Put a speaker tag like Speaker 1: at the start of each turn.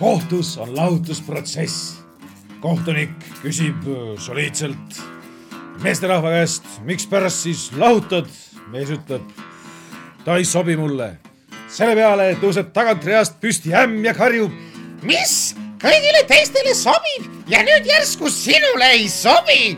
Speaker 1: kohtus on lahutusprotsess. kohtunik küsib äh, soliidselt meesterahva käest, mikspärast siis lahutad. mees ütleb, ta ei sobi mulle. selle peale tõuseb tagant reast püsti ämm ja karjub.
Speaker 2: mis kõigile teistele sobib ja nüüd järsku sinule ei sobi